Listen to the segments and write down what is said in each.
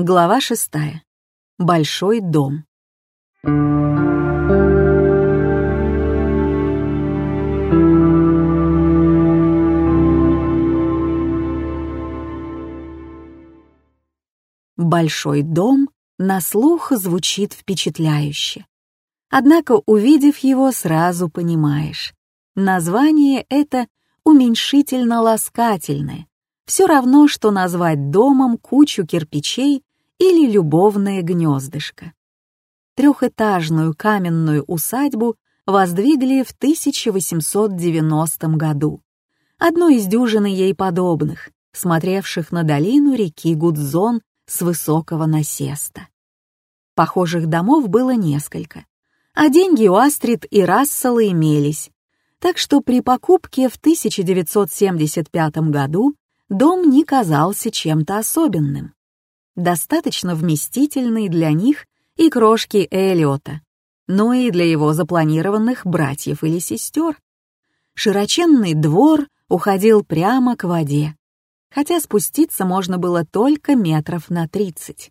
Глава шестая. Большой дом. Большой дом на слух звучит впечатляюще. Однако, увидев его, сразу понимаешь. Название это уменьшительно-ласкательное. Все равно, что назвать домом кучу кирпичей или любовное гнездышко. Трехэтажную каменную усадьбу воздвигли в 1890 году. Одну из дюжины ей подобных, смотревших на долину реки Гудзон с высокого насеста. Похожих домов было несколько, а деньги у Астрид и Рассела имелись, так что при покупке в 1975 году дом не казался чем-то особенным. Достаточно вместительный для них и крошки Элиота, но и для его запланированных братьев или сестер. Широченный двор уходил прямо к воде, хотя спуститься можно было только метров на тридцать.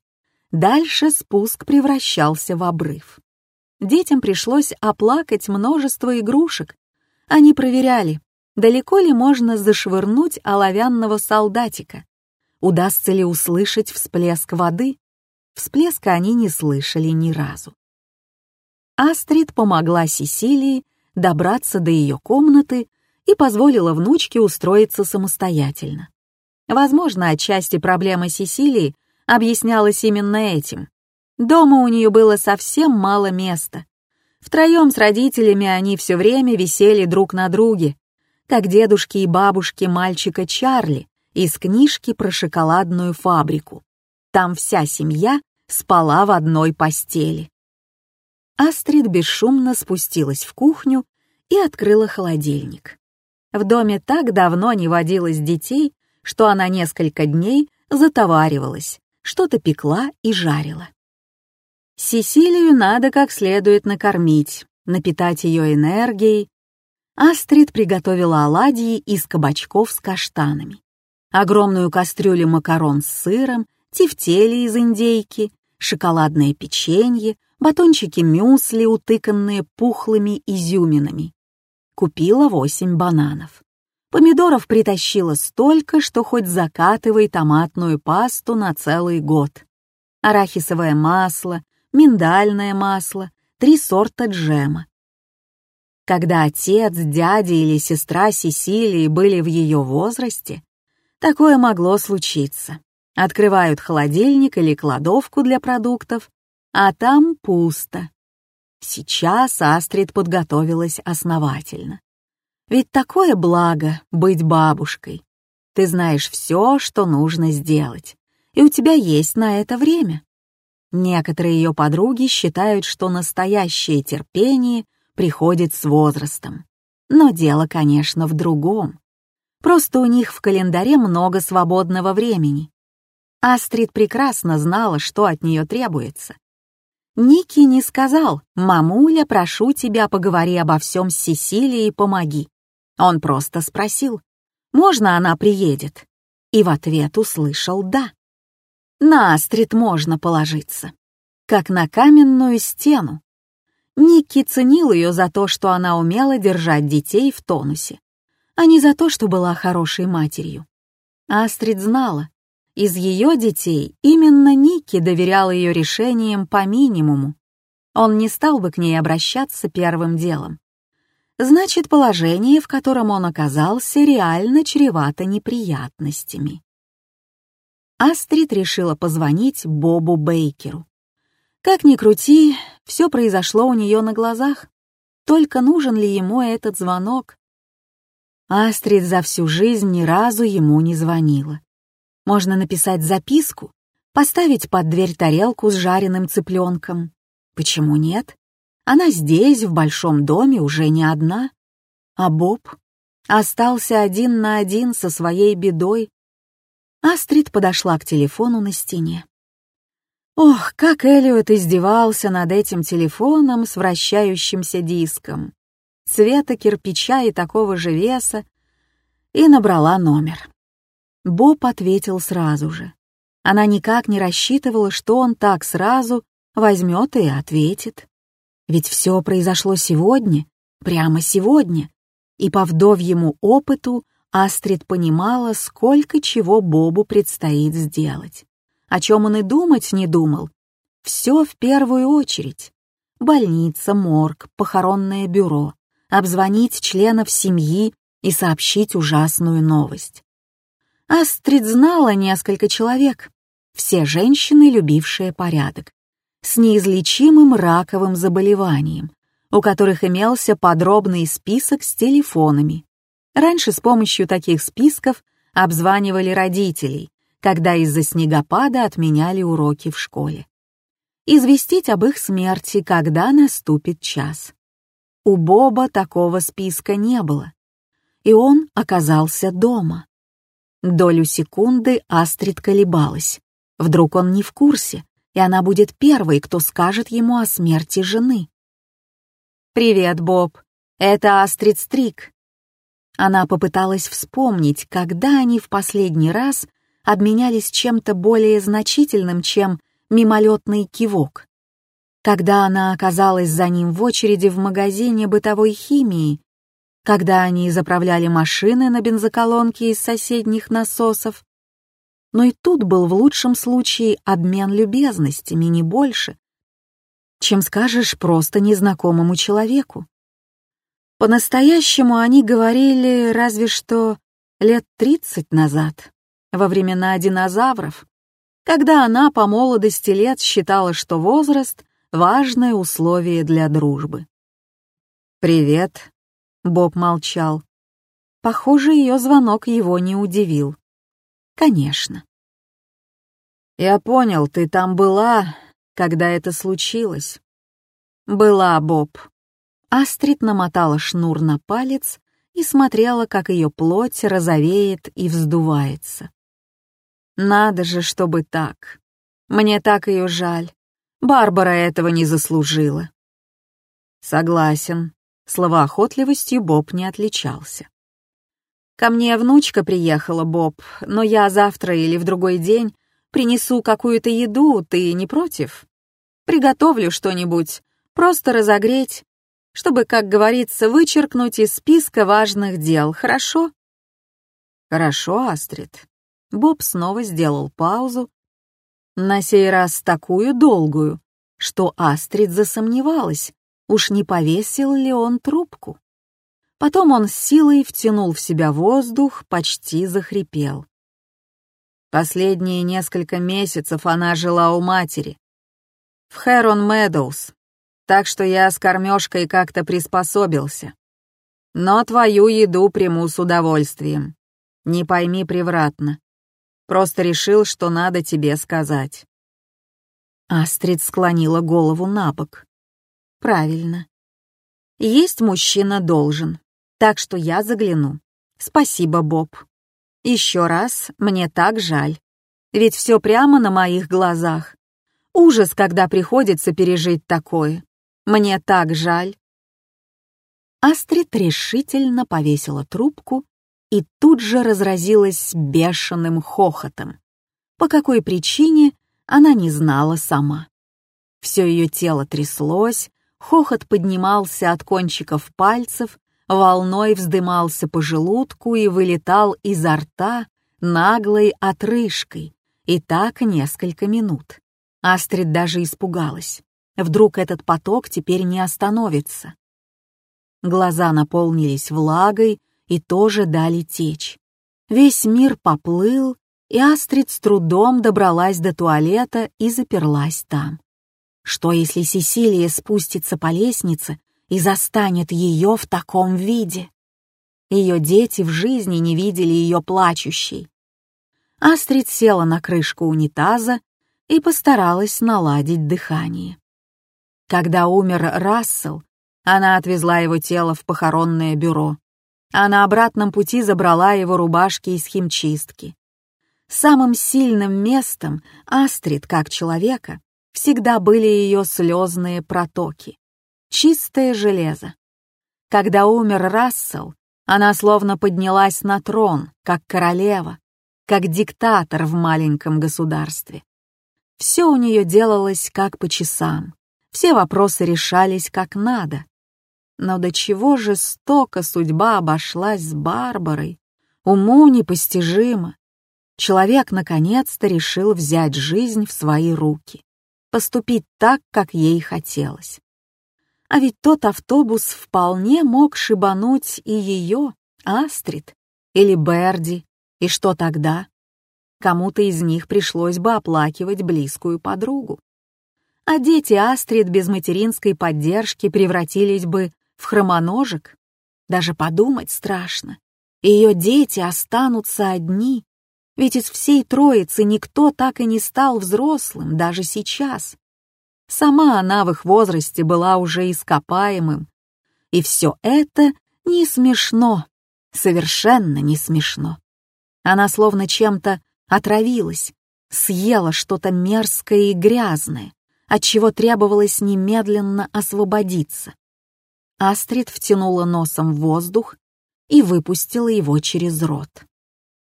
Дальше спуск превращался в обрыв. Детям пришлось оплакать множество игрушек. Они проверяли, далеко ли можно зашвырнуть оловянного солдатика, удастся ли услышать всплеск воды. Всплеска они не слышали ни разу. Астрид помогла Сесилии добраться до ее комнаты и позволила внучке устроиться самостоятельно. Возможно, отчасти проблема Сесилии объяснялась именно этим. Дома у нее было совсем мало места. Втроем с родителями они все время висели друг на друге, как дедушки и бабушки мальчика Чарли из книжки про шоколадную фабрику. Там вся семья спала в одной постели. Астрид бесшумно спустилась в кухню и открыла холодильник. В доме так давно не водилось детей, что она несколько дней затоваривалась, что-то пекла и жарила. Сесилию надо как следует накормить, напитать ее энергией. Астрид приготовила оладьи из кабачков с каштанами, огромную кастрюлю макарон с сыром, тефтели из индейки, шоколадное печенье, батончики мюсли, утыканные пухлыми изюминами. Купила восемь бананов. Помидоров притащила столько, что хоть закатывай томатную пасту на целый год. Арахисовое масло, миндальное масло, три сорта джема. Когда отец, дядя или сестра Сесилии были в ее возрасте, такое могло случиться. Открывают холодильник или кладовку для продуктов, а там пусто. Сейчас Астрид подготовилась основательно. Ведь такое благо — быть бабушкой. Ты знаешь все, что нужно сделать, и у тебя есть на это время. Некоторые ее подруги считают, что настоящее терпение приходит с возрастом. Но дело, конечно, в другом. Просто у них в календаре много свободного времени. Астрид прекрасно знала, что от нее требуется. Ники не сказал «Мамуля, прошу тебя, поговори обо всем с Сесилией и помоги». Он просто спросил «Можно она приедет?» И в ответ услышал «да». На Астрид можно положиться, как на каменную стену. Никки ценил ее за то, что она умела держать детей в тонусе, а не за то, что была хорошей матерью. Астрид знала, из ее детей именно Никки доверял ее решениям по минимуму. Он не стал бы к ней обращаться первым делом. Значит, положение, в котором он оказался, реально чревато неприятностями. Астрид решила позвонить Бобу Бейкеру. Как ни крути, все произошло у нее на глазах. Только нужен ли ему этот звонок? Астрид за всю жизнь ни разу ему не звонила. Можно написать записку, поставить под дверь тарелку с жареным цыпленком. Почему нет? Она здесь, в большом доме, уже не одна. А Боб остался один на один со своей бедой, Астрид подошла к телефону на стене. Ох, как Элliot издевался над этим телефоном с вращающимся диском. Цвета кирпича и такого же веса. И набрала номер. Боб ответил сразу же. Она никак не рассчитывала, что он так сразу возьмет и ответит. Ведь все произошло сегодня, прямо сегодня, и по вдовьему опыту Астрид понимала, сколько чего Бобу предстоит сделать. О чем он и думать не думал. Все в первую очередь. Больница, морг, похоронное бюро, обзвонить членов семьи и сообщить ужасную новость. Астрид знала несколько человек, все женщины, любившие порядок, с неизлечимым раковым заболеванием, у которых имелся подробный список с телефонами. Раньше с помощью таких списков обзванивали родителей, когда из-за снегопада отменяли уроки в школе. Известить об их смерти, когда наступит час. У Боба такого списка не было, и он оказался дома. Долю секунды Астрид колебалась. Вдруг он не в курсе, и она будет первой, кто скажет ему о смерти жены. «Привет, Боб. Это Астрид Стрик». Она попыталась вспомнить, когда они в последний раз обменялись чем-то более значительным, чем мимолетный кивок. Когда она оказалась за ним в очереди в магазине бытовой химии, когда они заправляли машины на бензоколонке из соседних насосов, но и тут был в лучшем случае обмен любезностями, не больше, чем скажешь просто незнакомому человеку. По-настоящему они говорили разве что лет тридцать назад, во времена динозавров, когда она по молодости лет считала, что возраст — важное условие для дружбы. «Привет», — Боб молчал. Похоже, ее звонок его не удивил. «Конечно». «Я понял, ты там была, когда это случилось». «Была, Боб». Астрид намотала шнур на палец и смотрела, как ее плоть розовеет и вздувается. «Надо же, чтобы так. Мне так ее жаль. Барбара этого не заслужила». «Согласен». Словоохотливостью Боб не отличался. «Ко мне внучка приехала, Боб, но я завтра или в другой день Принесу какую-то еду, ты не против? Приготовлю что-нибудь, просто разогреть, чтобы, как говорится, вычеркнуть из списка важных дел, хорошо? Хорошо, Астрид. Боб снова сделал паузу, на сей раз такую долгую, что Астрид засомневалась, уж не повесил ли он трубку. Потом он с силой втянул в себя воздух, почти захрипел. Последние несколько месяцев она жила у матери. В Хэрон Медоуз. Так что я с кормежкой как-то приспособился. Но твою еду приму с удовольствием. Не пойми превратно. Просто решил, что надо тебе сказать. Астрид склонила голову на бок. Правильно. Есть мужчина должен. Так что я загляну. Спасибо, Боб. Еще раз, мне так жаль. Ведь все прямо на моих глазах. Ужас, когда приходится пережить такое. Мне так жаль. Астрид решительно повесила трубку и тут же разразилась бешеным хохотом. По какой причине, она не знала сама. Все ее тело тряслось, хохот поднимался от кончиков пальцев, волной вздымался по желудку и вылетал изо рта наглой отрыжкой, и так несколько минут. Астрид даже испугалась. Вдруг этот поток теперь не остановится. Глаза наполнились влагой и тоже дали течь. Весь мир поплыл, и Астрид с трудом добралась до туалета и заперлась там. Что если Сесилия спустится по лестнице и застанет ее в таком виде. Ее дети в жизни не видели ее плачущей. Астрид села на крышку унитаза и постаралась наладить дыхание. Когда умер Рассел, она отвезла его тело в похоронное бюро, а на обратном пути забрала его рубашки из химчистки. Самым сильным местом Астрид, как человека, всегда были ее слезные протоки чистое железо. Когда умер Рассел, она словно поднялась на трон, как королева, как диктатор в маленьком государстве. Все у нее делалось как по часам, все вопросы решались как надо. Но до чего жестоко судьба обошлась с Барбарой, уму непостижимо. Человек наконец-то решил взять жизнь в свои руки, поступить так, как ей хотелось. А ведь тот автобус вполне мог шибануть и ее, Астрид, или Берди, и что тогда? Кому-то из них пришлось бы оплакивать близкую подругу. А дети Астрид без материнской поддержки превратились бы в хромоножек. Даже подумать страшно. Ее дети останутся одни, ведь из всей троицы никто так и не стал взрослым, даже сейчас. Сама она в их возрасте была уже ископаемым. И все это не смешно, совершенно не смешно. Она словно чем-то отравилась, съела что-то мерзкое и грязное, от чего требовалось немедленно освободиться. Астрид втянула носом в воздух и выпустила его через рот.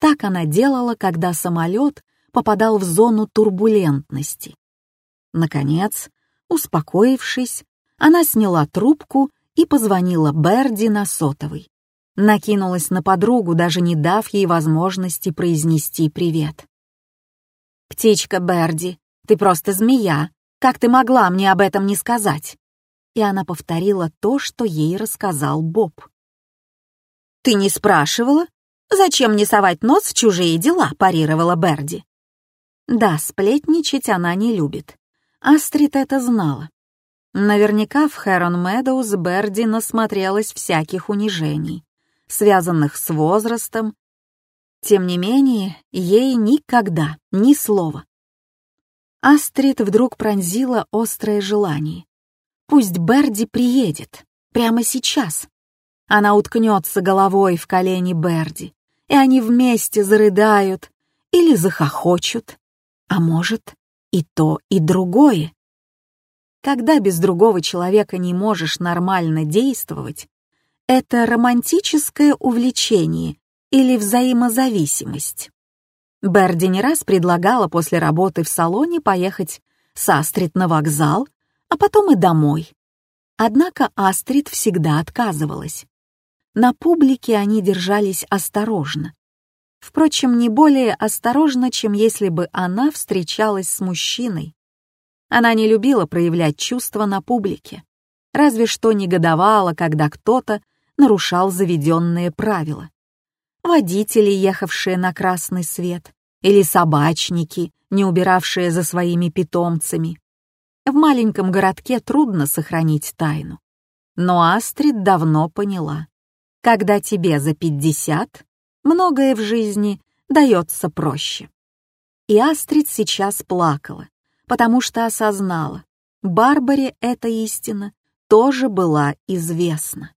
Так она делала, когда самолет попадал в зону турбулентности. Наконец, успокоившись, она сняла трубку и позвонила Берди на сотовый. Накинулась на подругу, даже не дав ей возможности произнести привет. «Птичка Берди, ты просто змея. Как ты могла мне об этом не сказать?» И она повторила то, что ей рассказал Боб. «Ты не спрашивала? Зачем мне совать нос в чужие дела?» — парировала Берди. Да, сплетничать она не любит. Астрид это знала. Наверняка в Хэрон Медоуз Берди насмотрелась всяких унижений, связанных с возрастом. Тем не менее, ей никогда ни слова. Астрид вдруг пронзила острое желание. Пусть Берди приедет, прямо сейчас. Она уткнется головой в колени Берди, и они вместе зарыдают или захохочут, а может, и то, и другое. Когда без другого человека не можешь нормально действовать, это романтическое увлечение или взаимозависимость. Берди не раз предлагала после работы в салоне поехать с Астрид на вокзал, а потом и домой. Однако Астрид всегда отказывалась. На публике они держались осторожно. Впрочем, не более осторожно, чем если бы она встречалась с мужчиной. Она не любила проявлять чувства на публике, разве что негодовала, когда кто-то нарушал заведенные правила. Водители, ехавшие на красный свет, или собачники, не убиравшие за своими питомцами. В маленьком городке трудно сохранить тайну. Но Астрид давно поняла. Когда тебе за пятьдесят, многое в жизни дается проще. И Астрид сейчас плакала, потому что осознала, Барбаре эта истина тоже была известна.